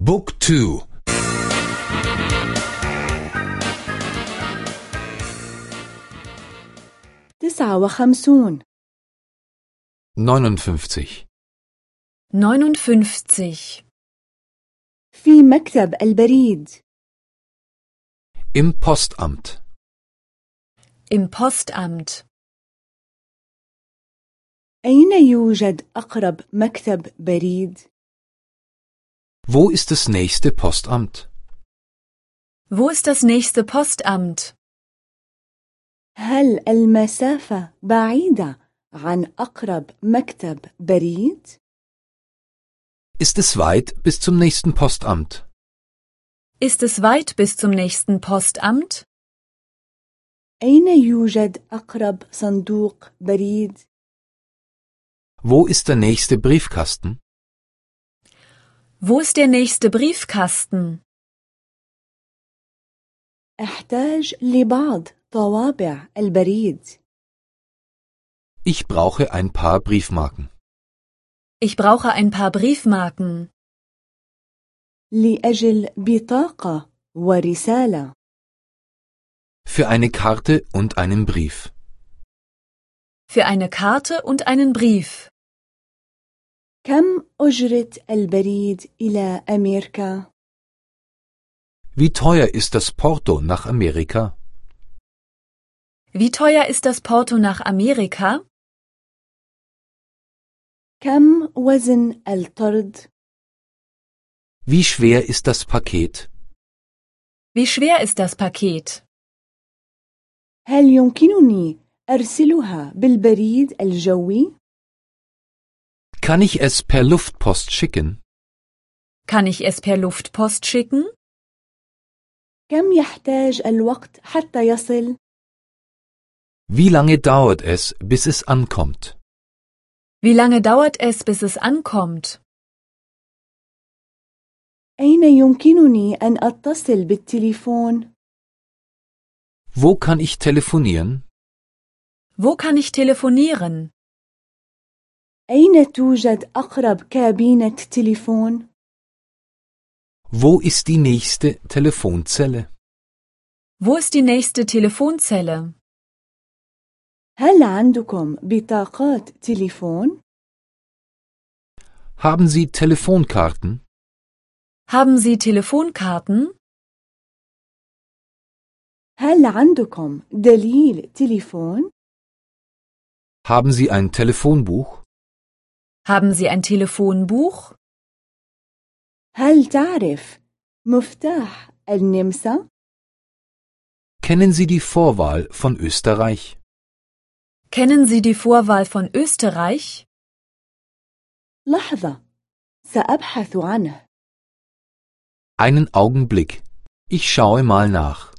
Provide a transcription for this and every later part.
بوك تو تسعة وخمسون 59 59. في مكتب البريد Im Postamt. Im Postamt. أين يوجد أقرب مكتب بريد؟ Wo ist das nächste Postamt? Wo ist das nächste Postamt? هل المسافة بعيدة عن أقرب مكتب بريد؟ Ist es weit bis zum nächsten Postamt? Ist es weit bis zum nächsten Postamt? أين يوجد أقرب صندوق بريد؟ Wo ist der nächste Briefkasten? Wo ist der nächste Briefkasten? أحتاج لبعض طوابع البريد Ich brauche ein paar Briefmarken. Ich brauche ein paar Briefmarken. لأجل بطاقة ورسالة Für eine Karte und einen Brief. Für eine Karte und einen Brief. كم أجرة البريد إلى أمريكا؟ Wie teuer ist das Porto nach Amerika? Wie teuer ist das Porto nach Amerika? كم وزن الطرد؟ Wie schwer ist das Paket? Wie schwer ist das Paket? هل يمكنني أرسلها بالبريد الجوي؟ Kann ich es per Luftpost schicken? Kann ich es per Luftpost schicken? كم يحتاج الوقت حتى يصل؟ Wie lange dauert es, bis es ankommt? Wie lange dauert es, bis es ankommt? أين يمكنني أن أتصل بالتليفون؟ Wo kann ich telefonieren? Wo kann ich telefonieren? أين توجد أقرب كابينة تليفون؟ Wo ist die nächste Telefonzelle? Wo ist die nächste Telefonzelle? هل عندكم بطاقات تليفون؟ Haben Sie Telefonkarten? Haben Sie Telefonkarten? هل عندكم دليل تليفون؟ Haben Sie ein Telefonbuch? Haben Sie ein Telefonbuch? هل تعرف مفتاح النمسا؟ Kennen Sie die Vorwahl von Österreich? Kennen Sie die Vorwahl von Österreich? لحظة سأبحث عنه Einen Augenblick. Ich schaue mal nach.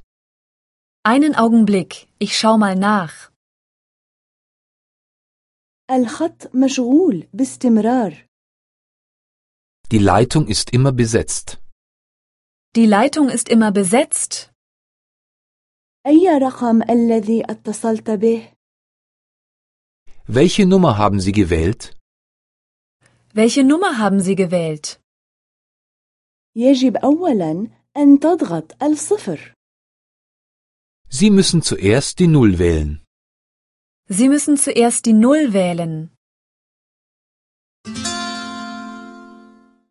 Einen Augenblick, ich schau mal nach. الخط مشغول باستمرار Die Leitung ist immer besetzt. Die Leitung ist immer besetzt. أي رقم الذي اتصلت به؟ Welche Nummer haben Sie gewählt? Welche Nummer haben Sie gewählt? يجب أولا أن تضغط الصفر Sie müssen zuerst die Null wählen. Sie müssen zuerst die Null wählen.